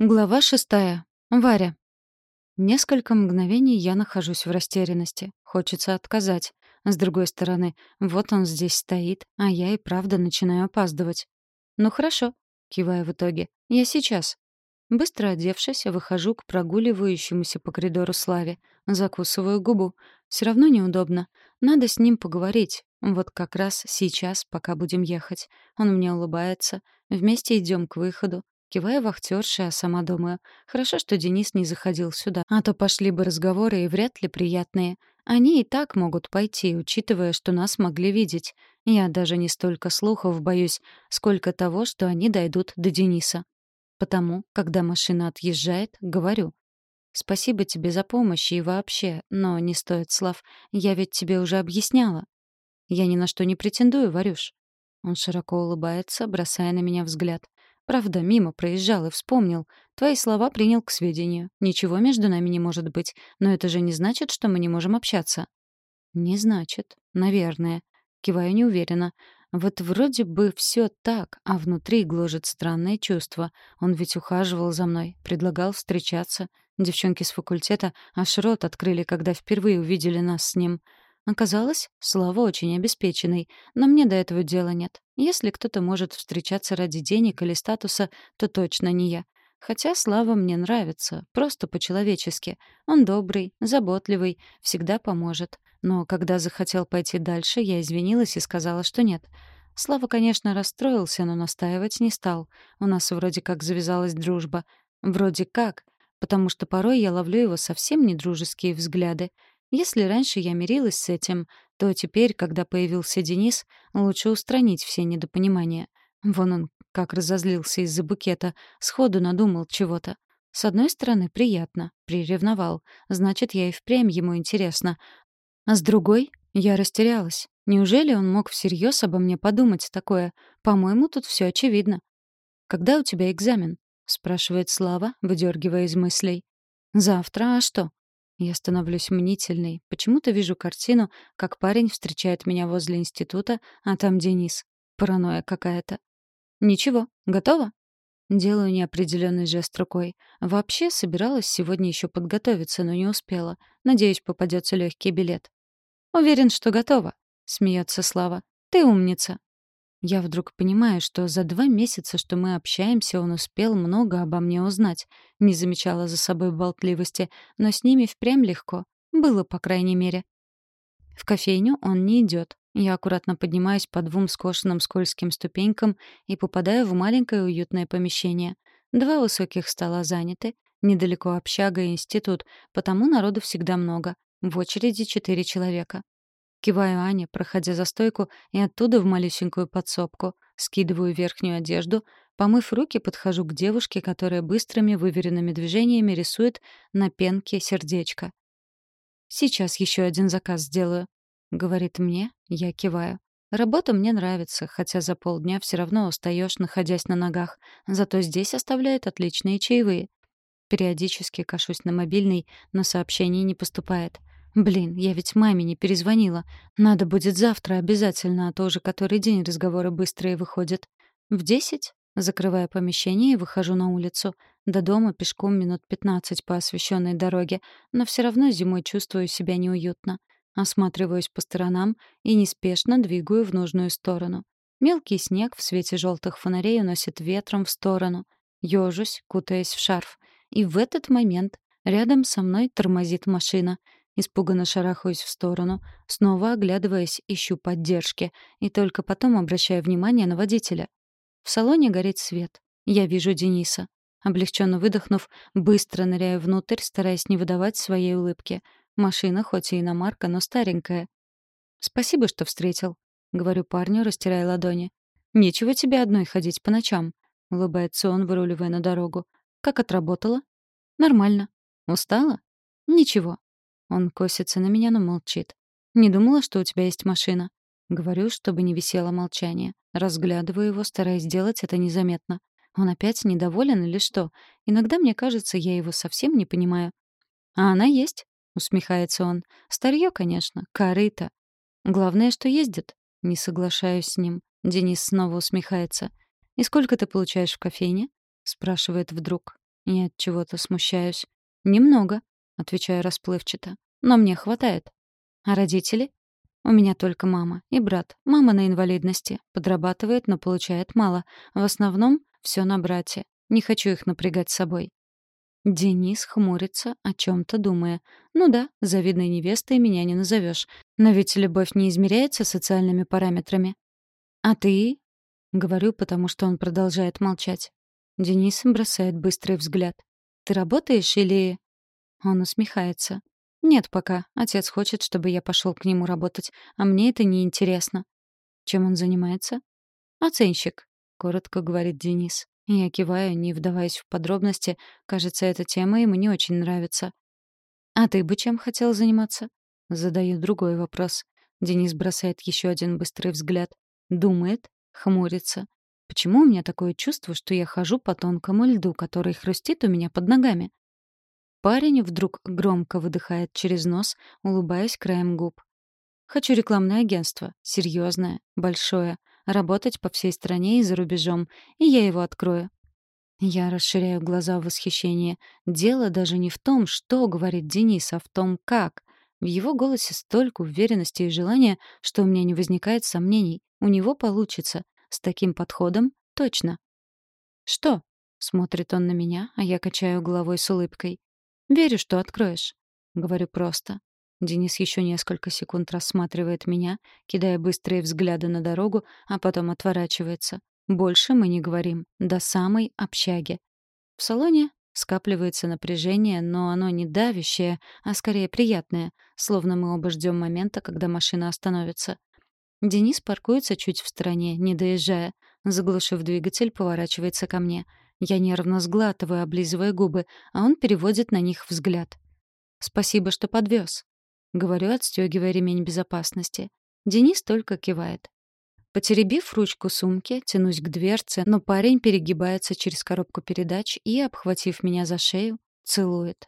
Глава шестая. Варя. Несколько мгновений я нахожусь в растерянности. Хочется отказать. С другой стороны, вот он здесь стоит, а я и правда начинаю опаздывать. «Ну хорошо», — киваю в итоге. «Я сейчас». Быстро одевшись, выхожу к прогуливающемуся по коридору Славе. Закусываю губу. Все равно неудобно. Надо с ним поговорить. Вот как раз сейчас, пока будем ехать. Он мне улыбается. Вместе идем к выходу. Киваю вахтерше, а сама думаю, хорошо, что Денис не заходил сюда, а то пошли бы разговоры и вряд ли приятные. Они и так могут пойти, учитывая, что нас могли видеть. Я даже не столько слухов боюсь, сколько того, что они дойдут до Дениса. Потому, когда машина отъезжает, говорю. «Спасибо тебе за помощь и вообще, но не стоит слов. Я ведь тебе уже объясняла». «Я ни на что не претендую, Варюш». Он широко улыбается, бросая на меня взгляд. Правда, мимо проезжал и вспомнил. Твои слова принял к сведению. Ничего между нами не может быть. Но это же не значит, что мы не можем общаться. Не значит. Наверное. Киваю неуверенно. Вот вроде бы все так, а внутри гложет странное чувство. Он ведь ухаживал за мной, предлагал встречаться. Девчонки с факультета аж рот открыли, когда впервые увидели нас с ним. Оказалось, Слава очень обеспеченный, но мне до этого дела нет. Если кто-то может встречаться ради денег или статуса, то точно не я. Хотя Слава мне нравится, просто по-человечески. Он добрый, заботливый, всегда поможет. Но когда захотел пойти дальше, я извинилась и сказала, что нет. Слава, конечно, расстроился, но настаивать не стал. У нас вроде как завязалась дружба. Вроде как, потому что порой я ловлю его совсем недружеские взгляды. Если раньше я мирилась с этим, то теперь, когда появился Денис, лучше устранить все недопонимания. Вон он как разозлился из-за букета, сходу надумал чего-то. С одной стороны, приятно, приревновал. Значит, я и впрямь ему интересна. А с другой, я растерялась. Неужели он мог всерьез обо мне подумать такое? По-моему, тут все очевидно. «Когда у тебя экзамен?» — спрашивает Слава, выдергивая из мыслей. «Завтра, а что?» Я становлюсь мнительной. Почему-то вижу картину, как парень встречает меня возле института, а там Денис. Паранойя какая-то. «Ничего, готова?» Делаю неопределенный жест рукой. Вообще собиралась сегодня еще подготовиться, но не успела. Надеюсь, попадется легкий билет. «Уверен, что готова», — смеется Слава. «Ты умница». Я вдруг понимаю, что за два месяца, что мы общаемся, он успел много обо мне узнать. Не замечала за собой болтливости, но с ними впрямь легко. Было, по крайней мере. В кофейню он не идет. Я аккуратно поднимаюсь по двум скошенным скользким ступенькам и попадаю в маленькое уютное помещение. Два высоких стола заняты, недалеко общага и институт, потому народу всегда много. В очереди четыре человека. Киваю Ане, проходя за стойку, и оттуда в малюсенькую подсобку. Скидываю верхнюю одежду, помыв руки, подхожу к девушке, которая быстрыми выверенными движениями рисует на пенке сердечко. «Сейчас еще один заказ сделаю», — говорит мне, я киваю. Работа мне нравится, хотя за полдня все равно устаешь, находясь на ногах. Зато здесь оставляют отличные чаевые. Периодически кашусь на мобильный, но сообщений не поступает. Блин, я ведь маме не перезвонила. Надо будет завтра обязательно, а то уже который день разговоры быстрые выходят. В десять закрываю помещение и выхожу на улицу. До дома пешком минут пятнадцать по освещенной дороге, но все равно зимой чувствую себя неуютно. Осматриваюсь по сторонам и неспешно двигаю в нужную сторону. Мелкий снег в свете желтых фонарей уносит ветром в сторону. Ёжусь, кутаясь в шарф. И в этот момент рядом со мной тормозит машина — Испуганно шарахаюсь в сторону, снова оглядываясь, ищу поддержки, и только потом обращаю внимание на водителя. В салоне горит свет. Я вижу Дениса. Облегченно выдохнув, быстро ныряю внутрь, стараясь не выдавать своей улыбки. Машина хоть и иномарка, но старенькая. «Спасибо, что встретил», — говорю парню, растирая ладони. «Нечего тебе одной ходить по ночам», — улыбается он, выруливая на дорогу. «Как отработала?» «Нормально». «Устала?» «Ничего. Он косится на меня, но молчит. «Не думала, что у тебя есть машина?» Говорю, чтобы не висело молчание. Разглядываю его, стараясь сделать это незаметно. Он опять недоволен или что? Иногда мне кажется, я его совсем не понимаю. «А она есть?» — усмехается он. «Старье, конечно, корыто. Главное, что ездит». Не соглашаюсь с ним. Денис снова усмехается. «И сколько ты получаешь в кофейне?» — спрашивает вдруг. Я от чего-то смущаюсь. «Немного», — отвечаю расплывчато. «Но мне хватает». «А родители?» «У меня только мама и брат. Мама на инвалидности. Подрабатывает, но получает мало. В основном все на брате. Не хочу их напрягать с собой». Денис хмурится, о чем то думая. «Ну да, завидной невестой меня не назовешь. Но ведь любовь не измеряется социальными параметрами». «А ты?» — говорю, потому что он продолжает молчать. Денис бросает быстрый взгляд. «Ты работаешь или...» Он усмехается. «Нет пока. Отец хочет, чтобы я пошел к нему работать, а мне это не интересно. Чем он занимается? «Оценщик», — коротко говорит Денис. Я киваю, не вдаваясь в подробности. Кажется, эта тема ему не очень нравится. «А ты бы чем хотел заниматься?» Задаю другой вопрос. Денис бросает еще один быстрый взгляд. Думает, хмурится. Почему у меня такое чувство, что я хожу по тонкому льду, который хрустит у меня под ногами? Парень вдруг громко выдыхает через нос, улыбаясь краем губ. Хочу рекламное агентство. Серьезное, большое. Работать по всей стране и за рубежом. И я его открою. Я расширяю глаза в восхищении. Дело даже не в том, что говорит Денис, а в том, как. В его голосе столько уверенности и желания, что у меня не возникает сомнений. У него получится. С таким подходом — точно. «Что?» — смотрит он на меня, а я качаю головой с улыбкой. «Верю, что откроешь». Говорю просто. Денис еще несколько секунд рассматривает меня, кидая быстрые взгляды на дорогу, а потом отворачивается. Больше мы не говорим. До самой общаги. В салоне скапливается напряжение, но оно не давящее, а скорее приятное, словно мы оба ждем момента, когда машина остановится. Денис паркуется чуть в стороне, не доезжая. Заглушив двигатель, поворачивается ко мне. Я нервно сглатываю, облизывая губы, а он переводит на них взгляд. «Спасибо, что подвез. Говорю, отстегивая ремень безопасности. Денис только кивает. Потеребив ручку сумки, тянусь к дверце, но парень перегибается через коробку передач и, обхватив меня за шею, целует.